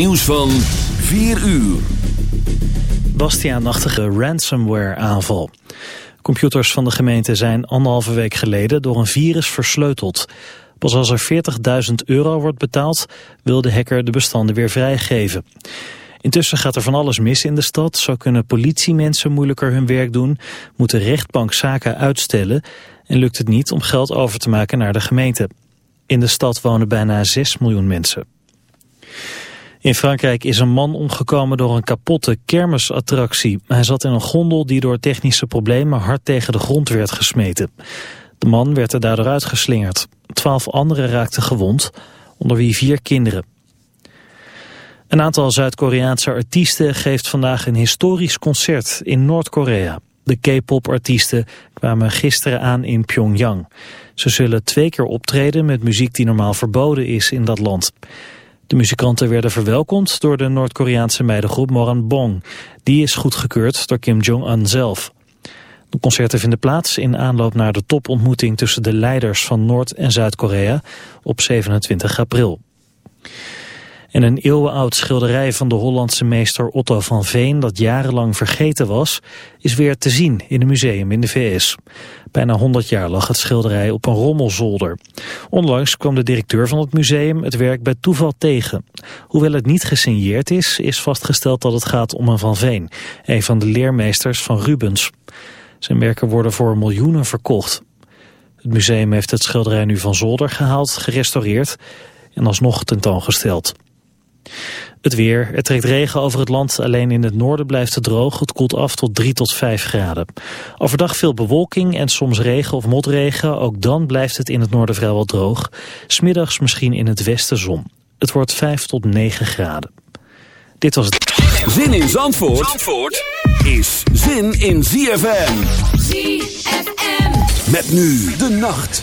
Nieuws van 4 uur. Bastiaan Nachtige ransomware aanval. Computers van de gemeente zijn anderhalve week geleden door een virus versleuteld. Pas als er 40.000 euro wordt betaald wil de hacker de bestanden weer vrijgeven. Intussen gaat er van alles mis in de stad. Zo kunnen politiemensen moeilijker hun werk doen, moeten rechtbank zaken uitstellen en lukt het niet om geld over te maken naar de gemeente. In de stad wonen bijna 6 miljoen mensen. In Frankrijk is een man omgekomen door een kapotte kermisattractie. Hij zat in een gondel die door technische problemen hard tegen de grond werd gesmeten. De man werd er daardoor uitgeslingerd. Twaalf anderen raakten gewond, onder wie vier kinderen. Een aantal Zuid-Koreaanse artiesten geeft vandaag een historisch concert in Noord-Korea. De K-pop-artiesten kwamen gisteren aan in Pyongyang. Ze zullen twee keer optreden met muziek die normaal verboden is in dat land. De muzikanten werden verwelkomd door de Noord-Koreaanse meidengroep Moranbong. Die is goedgekeurd door Kim Jong-un zelf. De concerten vinden plaats in aanloop naar de topontmoeting tussen de leiders van Noord- en Zuid-Korea op 27 april. En een eeuwenoud schilderij van de Hollandse meester Otto van Veen dat jarenlang vergeten was, is weer te zien in een museum in de VS. Bijna 100 jaar lag het schilderij op een rommelzolder. Onlangs kwam de directeur van het museum het werk bij toeval tegen. Hoewel het niet gesigneerd is, is vastgesteld dat het gaat om een Van Veen, een van de leermeesters van Rubens. Zijn werken worden voor miljoenen verkocht. Het museum heeft het schilderij nu van zolder gehaald, gerestaureerd en alsnog tentoongesteld. Het weer. Er trekt regen over het land. Alleen in het noorden blijft het droog. Het koelt af tot 3 tot 5 graden. Overdag veel bewolking en soms regen of motregen. Ook dan blijft het in het noorden vrijwel droog. Smiddags misschien in het westen zon. Het wordt 5 tot 9 graden. Dit was het. Zin in Zandvoort, Zandvoort is zin in ZFM. ZFM. Met nu de nacht.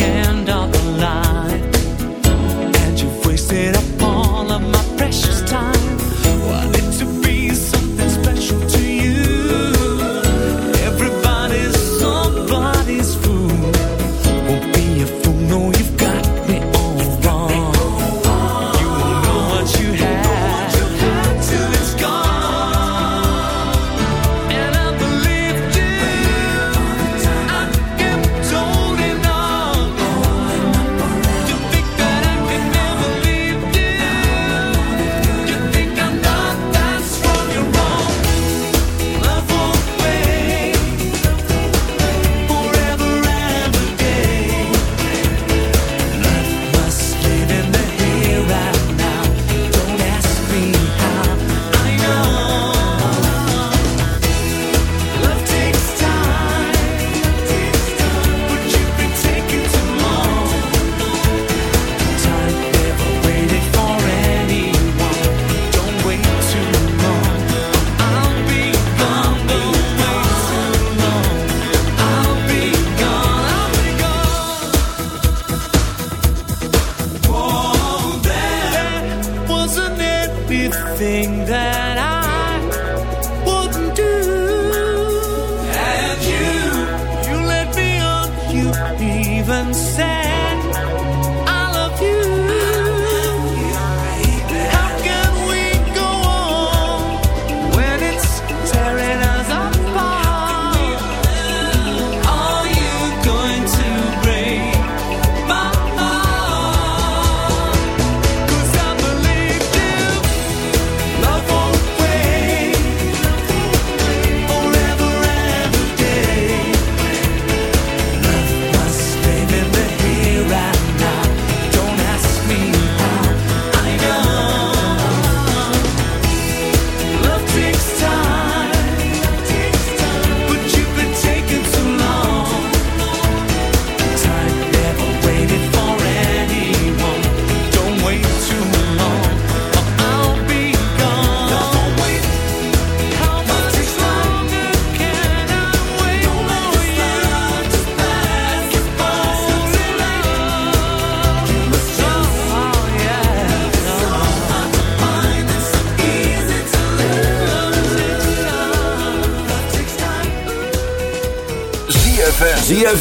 and on.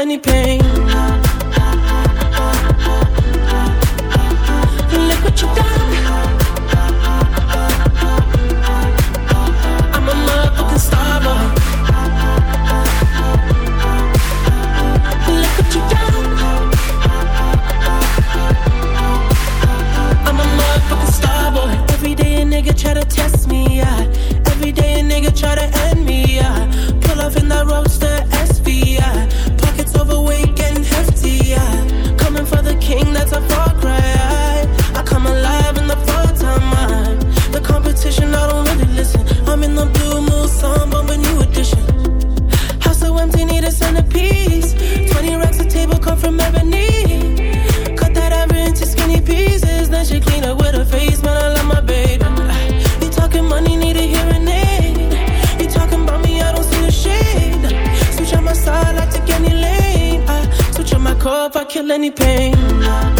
any pain. Look what you've done. I'm a motherfucking star boy. Look what you've done. I'm a motherfucking star boy. Every day a nigga try to test me out. Every day a nigga try to. any pain.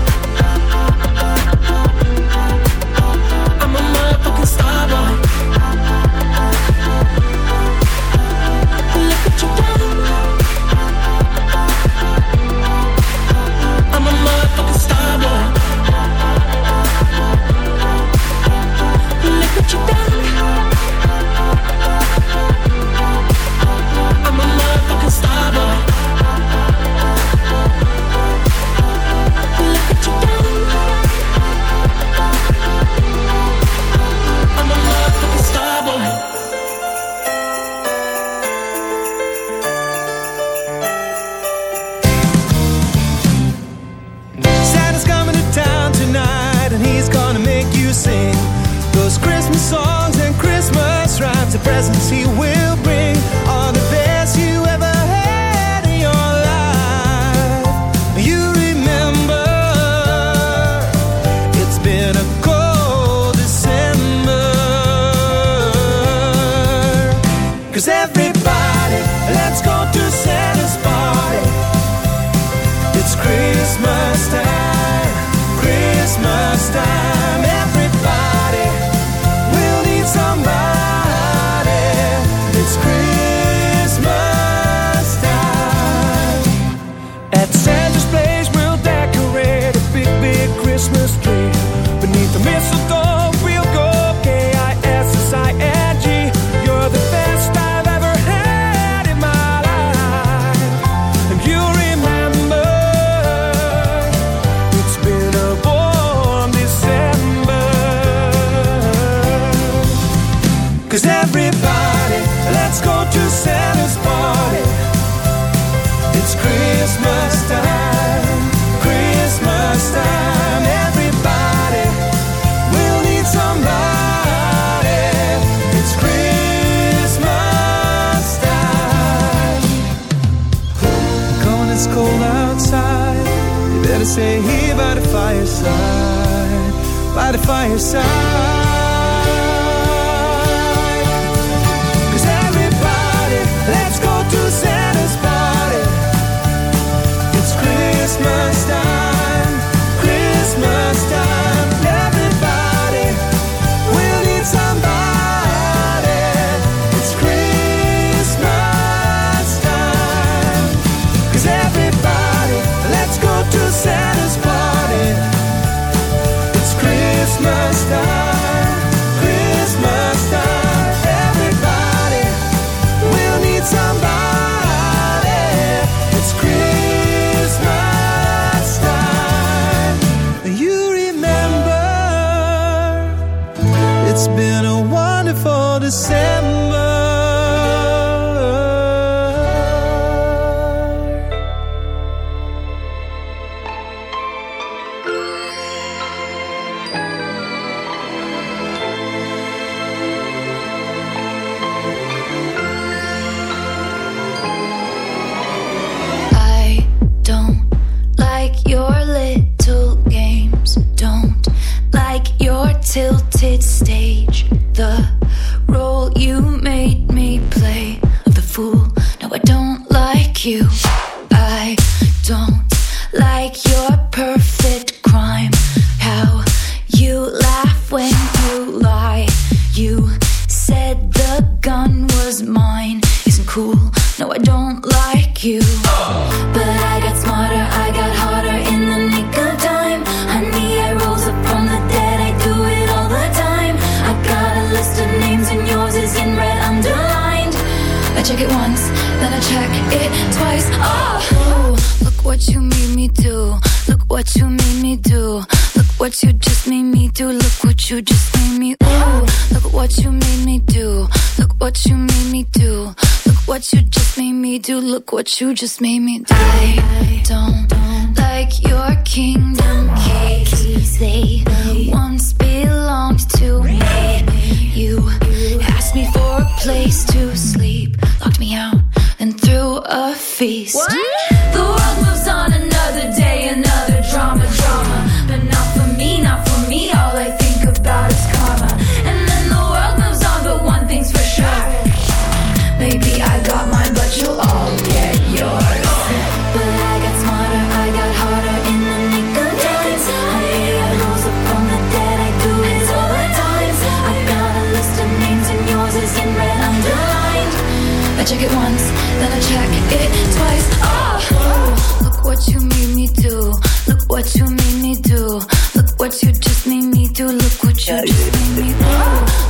you just made me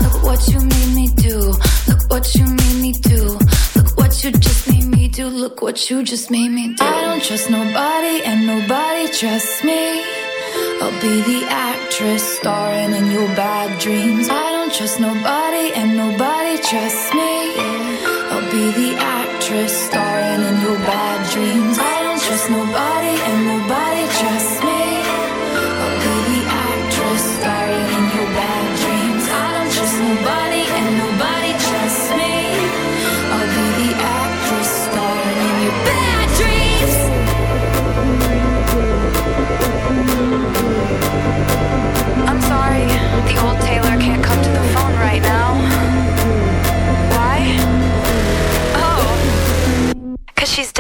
Look what you made me do look what you made me do look what you just made me do. I don't trust nobody, and nobody trusts me. I'll be the actress starring in your bad dreams. I don't trust nobody, and nobody trusts me. I'll be the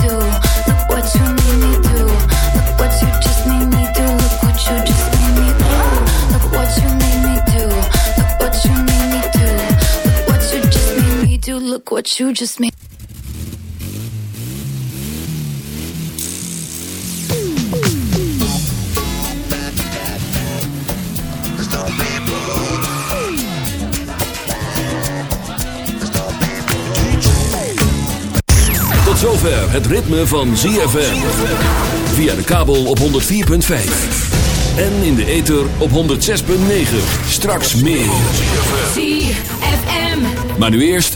do. what you just made. Tot zover het ritme van ZFM. Via de kabel op 104.5. En in de ether op 106.9. Straks meer. Maar nu eerst...